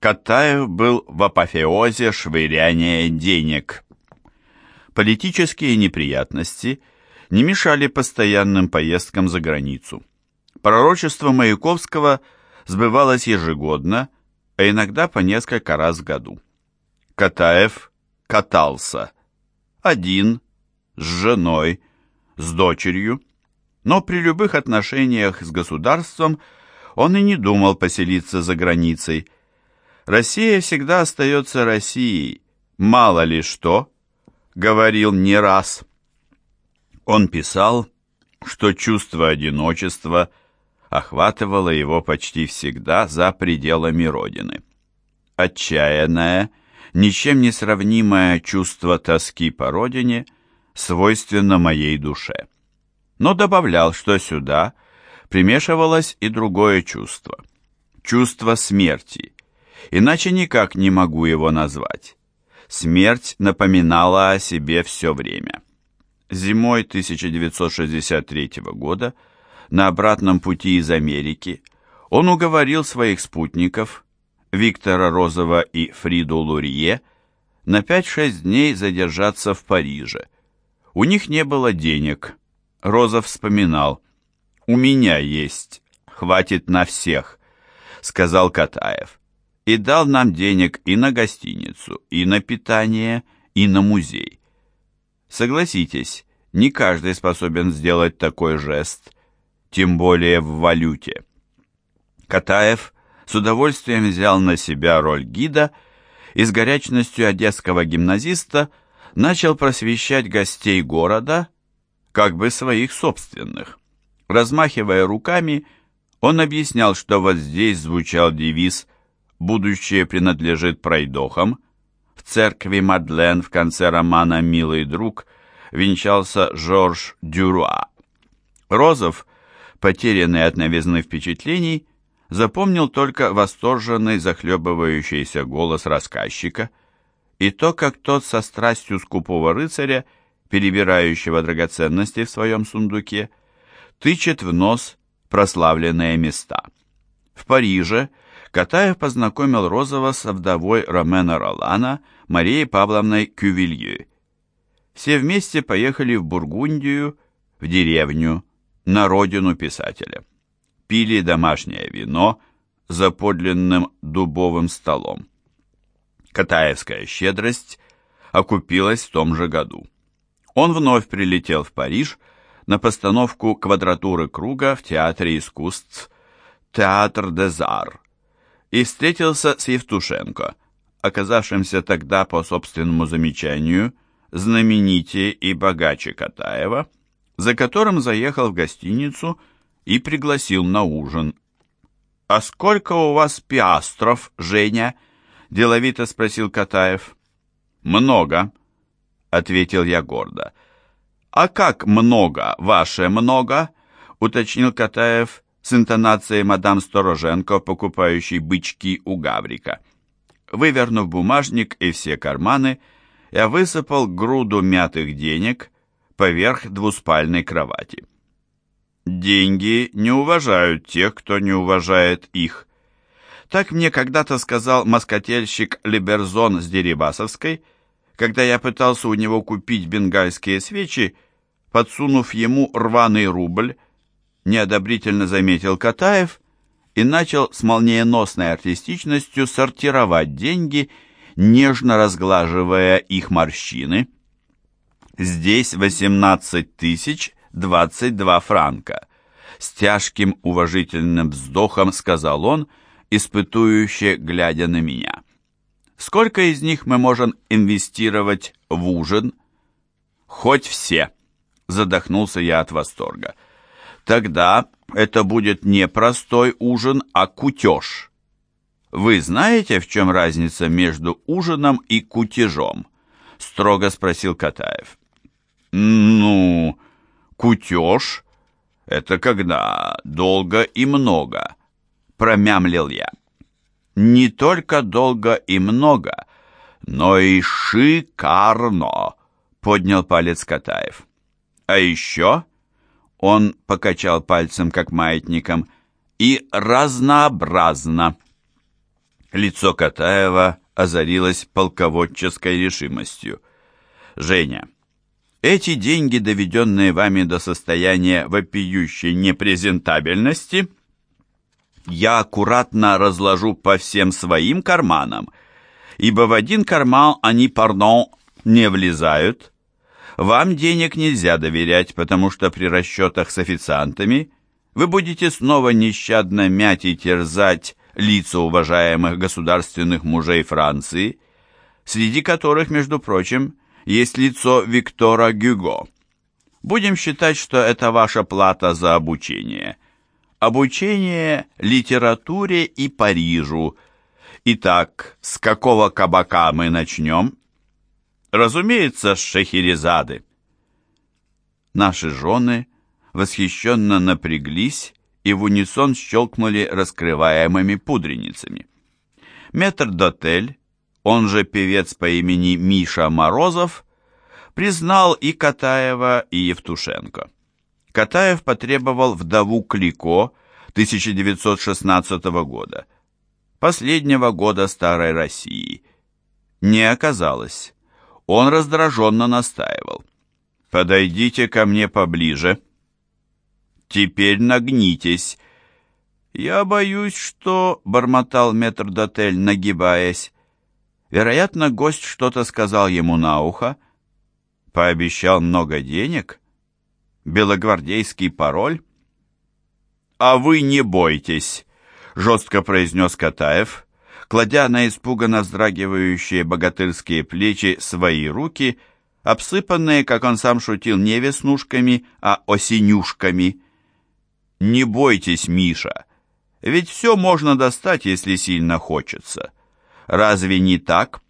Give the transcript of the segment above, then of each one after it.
Катаев был в апофеозе швыряния денег. Политические неприятности не мешали постоянным поездкам за границу. Пророчество Маяковского сбывалось ежегодно, а иногда по несколько раз в году. Катаев катался. Один, с женой, с дочерью, но при любых отношениях с государством он и не думал поселиться за границей. Россия всегда остается Россией, мало ли что, говорил не раз. Он писал, что чувство одиночества охватывало его почти всегда за пределами родины. Отчаянное, ничем не сравнимое чувство тоски по родине свойственно моей душе. Но добавлял, что сюда примешивалось и другое чувство. Чувство смерти. Иначе никак не могу его назвать. Смерть напоминала о себе все время. Зимой 1963 года на обратном пути из Америки он уговорил своих спутников, Виктора Розова и Фриду Лурье, на 5-6 дней задержаться в Париже. У них не было денег. Розов вспоминал, «У меня есть, хватит на всех», — сказал Катаев, и дал нам денег и на гостиницу, и на питание, и на музей. Согласитесь, не каждый способен сделать такой жест, тем более в валюте. Катаев с удовольствием взял на себя роль гида и с горячностью одесского гимназиста начал просвещать гостей города, как бы своих собственных. Размахивая руками, он объяснял, что вот здесь звучал девиз «Будущее принадлежит пройдохам», в церкви Мадлен в конце романа «Милый друг» венчался Жорж Дюруа. Розов, потерянный от новизны впечатлений, запомнил только восторженный захлебывающийся голос рассказчика и то, как тот со страстью скупого рыцаря, перебирающего драгоценности в своем сундуке, тычет в нос прославленные места. В Париже Катаев познакомил Розова со вдовой Ромена Ролана Марией Павловной Кювилье. Все вместе поехали в Бургундию, в деревню, на родину писателя пили домашнее вино за подлинным дубовым столом. Катаевская щедрость окупилась в том же году. Он вновь прилетел в Париж на постановку «Квадратуры круга» в Театре искусств «Театр де Зар» и встретился с Евтушенко, оказавшимся тогда, по собственному замечанию, знаменитее и богаче Катаева, за которым заехал в гостиницу и пригласил на ужин. «А сколько у вас пиастров, Женя?» – деловито спросил Катаев. «Много», – ответил я гордо. «А как много, ваше много?» – уточнил Катаев с интонацией мадам Стороженко, покупающей бычки у Гаврика. Вывернув бумажник и все карманы, я высыпал груду мятых денег поверх двуспальной кровати. Деньги не уважают тех, кто не уважает их. Так мне когда-то сказал москательщик Либерзон с Дерибасовской, когда я пытался у него купить бенгальские свечи, подсунув ему рваный рубль, неодобрительно заметил Катаев и начал с молниеносной артистичностью сортировать деньги, нежно разглаживая их морщины. Здесь 18 тысяч 22 франка. С тяжким уважительным вздохом сказал он, испытующе глядя на меня. Сколько из них мы можем инвестировать в ужин? Хоть все. Задохнулся я от восторга. Тогда это будет не простой ужин, а кутеж. Вы знаете, в чем разница между ужином и кутежом? Строго спросил Катаев. Ну, Кутеж — это когда долго и много, промямлил я. Не только долго и много, но и шикарно, поднял палец Катаев. А еще он покачал пальцем, как маятником, и разнообразно. Лицо Катаева озарилось полководческой решимостью. «Женя, эти деньги, доведенные вами до состояния вопиющей непрезентабельности, я аккуратно разложу по всем своим карманам, ибо в один карман они, пардон, не влезают. Вам денег нельзя доверять, потому что при расчетах с официантами вы будете снова нещадно мять и терзать лица уважаемых государственных мужей Франции, среди которых, между прочим, есть лицо Виктора Гюго. Будем считать, что это ваша плата за обучение. Обучение литературе и Парижу. Итак, с какого кабака мы начнем? Разумеется, с Шехерезады. Наши жены восхищенно напряглись и в унисон щелкнули раскрываемыми пудреницами. Метр-дотель, он же певец по имени Миша Морозов, признал и Катаева, и Евтушенко. Катаев потребовал вдову Клико 1916 года, последнего года Старой России. Не оказалось. Он раздраженно настаивал. «Подойдите ко мне поближе», Теперь нагнитесь. Я боюсь, что, — бормотал метрдотель, нагибаясь. Вероятно, гость что-то сказал ему на ухо. Пообещал много денег. Белогвардейский пароль. «А вы не бойтесь», — жестко произнес Катаев, кладя на испуганно вздрагивающие богатырские плечи свои руки, обсыпанные, как он сам шутил, не веснушками, а осенюшками — не бойтесь, Миша, ведь все можно достать, если сильно хочется. Разве не так?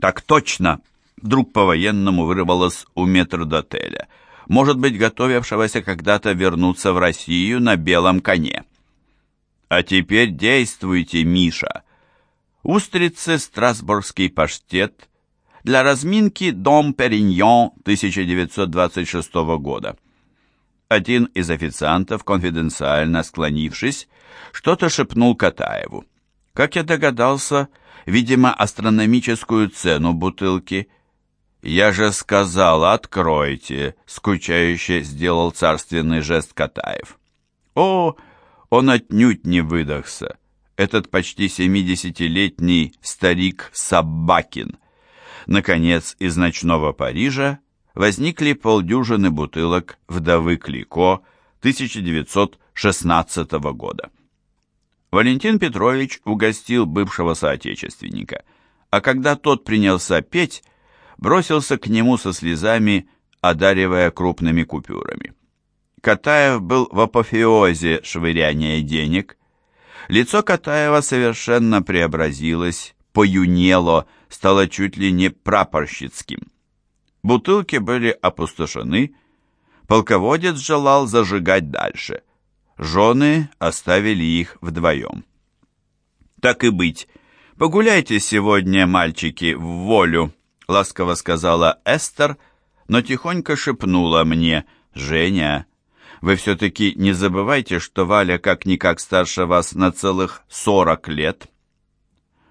Так точно, вдруг по-военному вырвалось у метрдотеля, может быть, готовившегося когда-то вернуться в Россию на белом коне. А теперь действуйте, Миша. Устрицы, страсбургский паштет, для разминки Дом Периньон 1926 года. Один из официантов, конфиденциально склонившись, что-то шепнул Катаеву. Как я догадался, видимо, астрономическую цену бутылки. «Я же сказал, откройте!» — скучающе сделал царственный жест Катаев. «О, он отнюдь не выдохся, этот почти семидесятилетний старик Сабакин!» Наконец, из ночного Парижа возникли полдюжины бутылок «Вдовы Клико» 1916 года. Валентин Петрович угостил бывшего соотечественника, а когда тот принялся петь, бросился к нему со слезами, одаривая крупными купюрами. Катаев был в апофеозе швыряния денег. Лицо Катаева совершенно преобразилось, поюнело, стало чуть ли не прапорщицким. Бутылки были опустошены, полководец желал зажигать дальше. Жены оставили их вдвоем. «Так и быть, погуляйте сегодня, мальчики, в волю», — ласково сказала Эстер, но тихонько шепнула мне, «Женя, вы все-таки не забывайте, что Валя как-никак старше вас на целых сорок лет».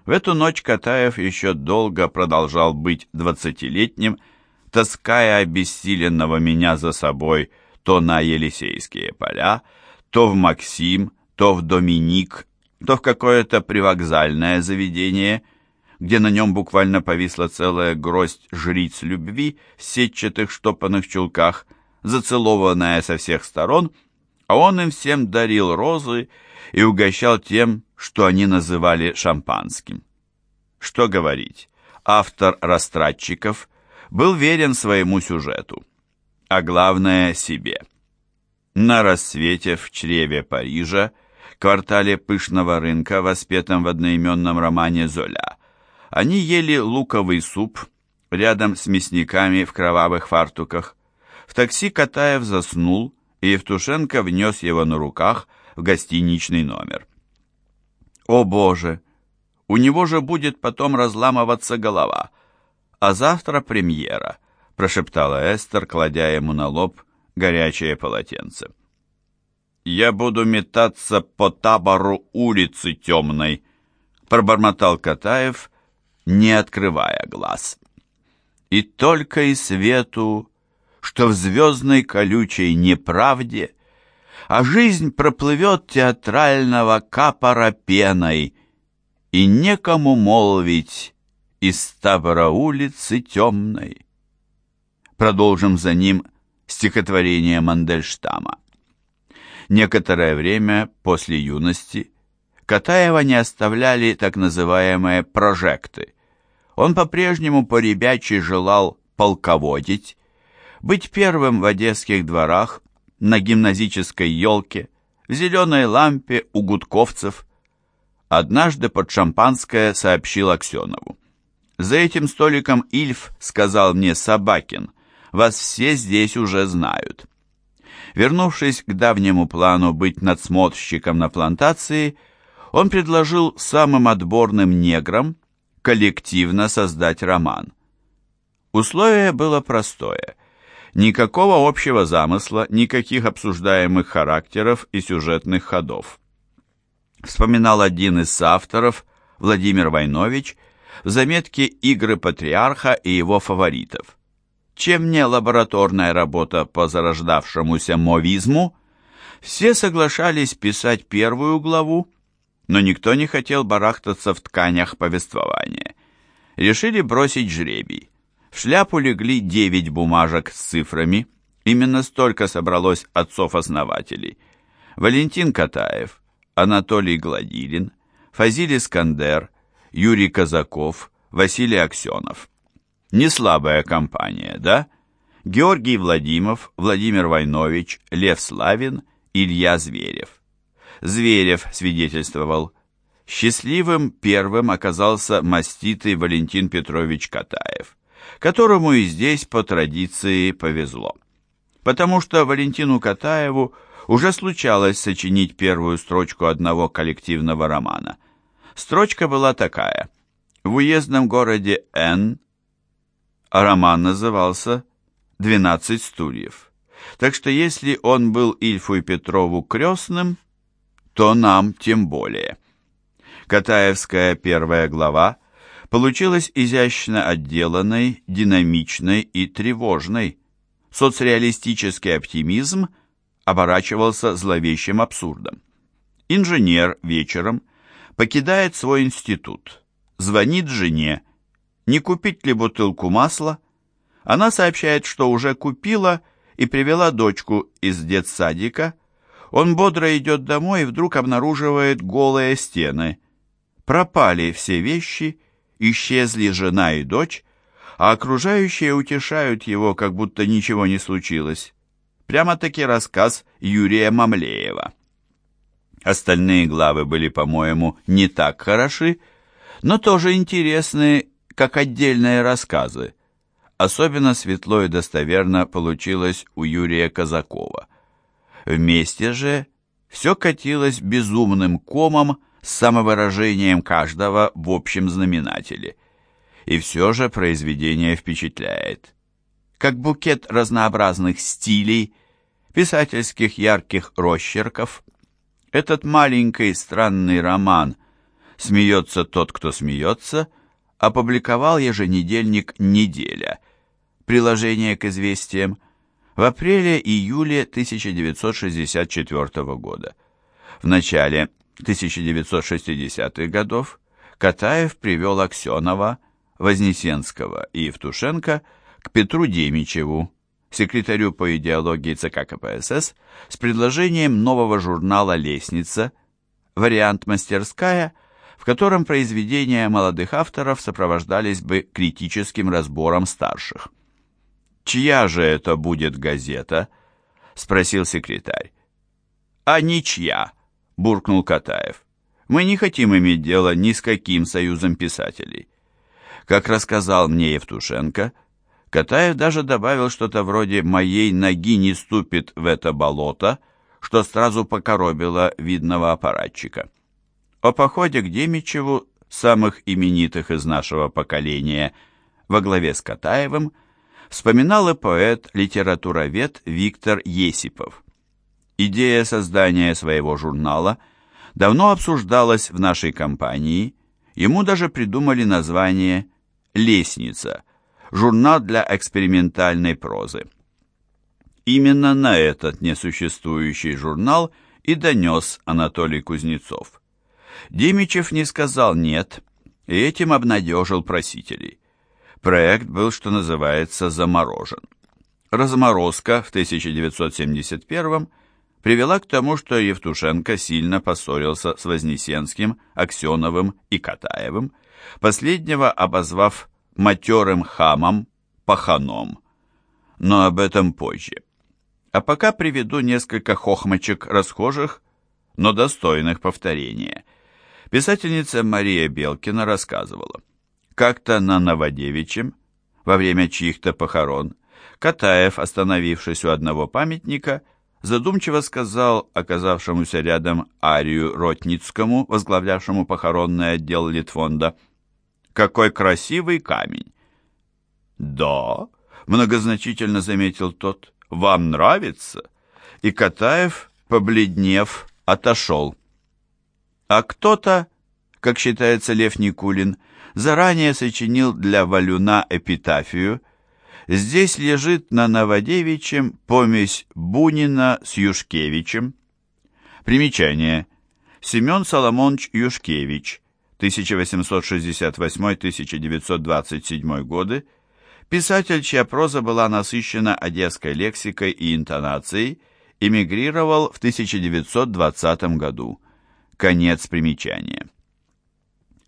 В эту ночь Катаев еще долго продолжал быть двадцатилетним, таская обессиленного меня за собой то на Елисейские поля, то в Максим, то в Доминик, то в какое-то привокзальное заведение, где на нем буквально повисла целая гроздь жриц любви в сетчатых штопанных чулках, зацелованная со всех сторон, а он им всем дарил розы и угощал тем, что они называли шампанским. Что говорить, автор «Растратчиков» был верен своему сюжету, а главное себе. На рассвете в чреве Парижа, квартале пышного рынка, воспетом в одноименном романе «Золя», они ели луковый суп рядом с мясниками в кровавых фартуках. В такси Катаев заснул, и Евтушенко внес его на руках в гостиничный номер. «О боже! У него же будет потом разламываться голова!» «А завтра премьера», — прошептала Эстер, кладя ему на лоб горячее полотенце. «Я буду метаться по табору улицы темной», пробормотал Катаев, не открывая глаз. И только и свету, что в звездной колючей неправде, а жизнь проплывет театрального капора пеной, и некому молвить из табора улицы темной. Продолжим за ним стихотворение Мандельштама. Некоторое время после юности Катаева не оставляли так называемые прожекты. Он по-прежнему по-ребячи желал полководить, быть первым в одесских дворах, на гимназической елке, в зеленой лампе у гудковцев. Однажды под шампанское сообщил Аксенову. «За этим столиком Ильф сказал мне Собакин, вас все здесь уже знают». Вернувшись к давнему плану быть надсмотрщиком на плантации, он предложил самым отборным неграм коллективно создать роман. Условие было простое. Никакого общего замысла, никаких обсуждаемых характеров и сюжетных ходов. Вспоминал один из авторов, Владимир Войнович, в заметке «Игры патриарха и его фаворитов». Чем не лабораторная работа по зарождавшемуся мовизму, все соглашались писать первую главу, но никто не хотел барахтаться в тканях повествования. Решили бросить жребий. В шляпу легли девять бумажек с цифрами. Именно столько собралось отцов-основателей. Валентин Катаев, Анатолий Гладилин, Фазиль Искандер, Юрий Казаков, Василий Аксенов. Не слабая компания, да? Георгий Владимиров, Владимир Войнович, Лев Славин, Илья Зверев. Зверев свидетельствовал. Счастливым первым оказался маститый Валентин Петрович Катаев, которому и здесь по традиции повезло. Потому что Валентину Катаеву уже случалось сочинить первую строчку одного коллективного романа. Строчка была такая. В уездном городе Н а роман назывался «Двенадцать стульев». Так что если он был Ильфу и Петрову крестным, то нам тем более. Катаевская первая глава получилась изящно отделанной, динамичной и тревожной. Соцреалистический оптимизм оборачивался зловещим абсурдом. Инженер вечером покидает свой институт, звонит жене, не купить ли бутылку масла. Она сообщает, что уже купила и привела дочку из детсадика. Он бодро идет домой и вдруг обнаруживает голые стены. Пропали все вещи, исчезли жена и дочь, а окружающие утешают его, как будто ничего не случилось. Прямо-таки рассказ Юрия Мамлеева. Остальные главы были, по-моему, не так хороши, но тоже интересны как отдельные рассказы. Особенно светло и достоверно получилось у Юрия Казакова. Вместе же все катилось безумным комом с самовыражением каждого в общем знаменателе. И все же произведение впечатляет. Как букет разнообразных стилей, писательских ярких росчерков, этот маленький странный роман «Смеется тот, кто смеется» опубликовал еженедельник «Неделя», приложение к известиям, в апреле-июле 1964 года. В начале 1960-х годов Катаев привел Аксенова, Вознесенского и Евтушенко к Петру Демичеву, секретарю по идеологии ЦК КПСС, с предложением нового журнала «Лестница», вариант «Мастерская», в котором произведения молодых авторов сопровождались бы критическим разбором старших. «Чья же это будет газета?» — спросил секретарь. «А ничья», — буркнул Катаев. «Мы не хотим иметь дело ни с каким союзом писателей». Как рассказал мне Евтушенко, Катаев даже добавил что-то вроде «моей ноги не ступит в это болото», что сразу покоробило видного аппаратчика. О походе к Демичеву, самых именитых из нашего поколения, во главе с Катаевым, вспоминал и поэт, литературовед Виктор Есипов. Идея создания своего журнала давно обсуждалась в нашей компании, Ему даже придумали название «Лестница» – журнал для экспериментальной прозы. Именно на этот несуществующий журнал и донес Анатолий Кузнецов. Димичев не сказал «нет», и этим обнадежил просителей. Проект был, что называется, заморожен. Разморозка в 1971 привела к тому, что Евтушенко сильно поссорился с Вознесенским, Аксеновым и Катаевым, последнего обозвав матерым хамом, паханом. Но об этом позже. А пока приведу несколько хохмочек расхожих, но достойных повторения. Писательница Мария Белкина рассказывала. Как-то на Новодевичьем, во время чьих-то похорон, Катаев, остановившись у одного памятника, задумчиво сказал оказавшемуся рядом Арию Ротницкому, возглавлявшему похоронный отдел Литфонда, «Какой красивый камень!» «Да», — многозначительно заметил тот, — «вам нравится?» И Катаев, побледнев, отошел. А кто-то, как считается Лев Никулин, заранее сочинил для Валюна эпитафию, Здесь лежит на Новодевичьем помесь Бунина с Юшкевичем. Примечание. Семен Соломонович Юшкевич, 1868-1927 годы, писатель, чья проза была насыщена одесской лексикой и интонацией, эмигрировал в 1920 году. Конец примечания.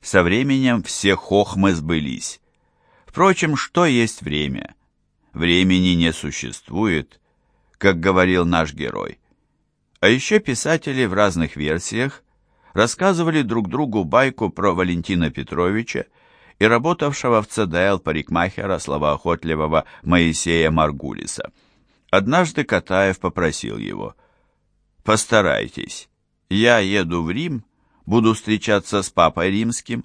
Со временем все хохмы сбылись. Впрочем, что есть время? Времени не существует, как говорил наш герой. А еще писатели в разных версиях рассказывали друг другу байку про Валентина Петровича и работавшего в ЦДЛ парикмахера словоохотливого Моисея Маргулиса. Однажды Катаев попросил его «Постарайтесь, я еду в Рим, буду встречаться с папой римским.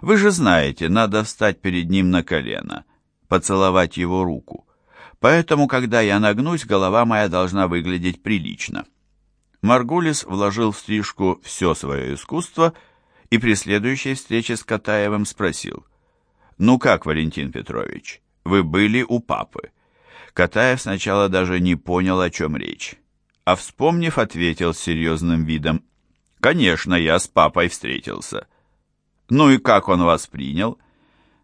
Вы же знаете, надо встать перед ним на колено, поцеловать его руку. Поэтому, когда я нагнусь, голова моя должна выглядеть прилично. Маргулис вложил в стрижку все свое искусство и при следующей встрече с Катаевым спросил, «Ну как, Валентин Петрович, вы были у папы?» Катаев сначала даже не понял, о чем речь, а вспомнив, ответил с серьезным видом, «Конечно, я с папой встретился». «Ну и как он вас принял?»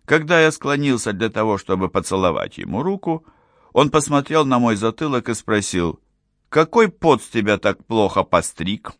Когда я склонился для того, чтобы поцеловать ему руку, он посмотрел на мой затылок и спросил, «Какой пот тебя так плохо постриг?»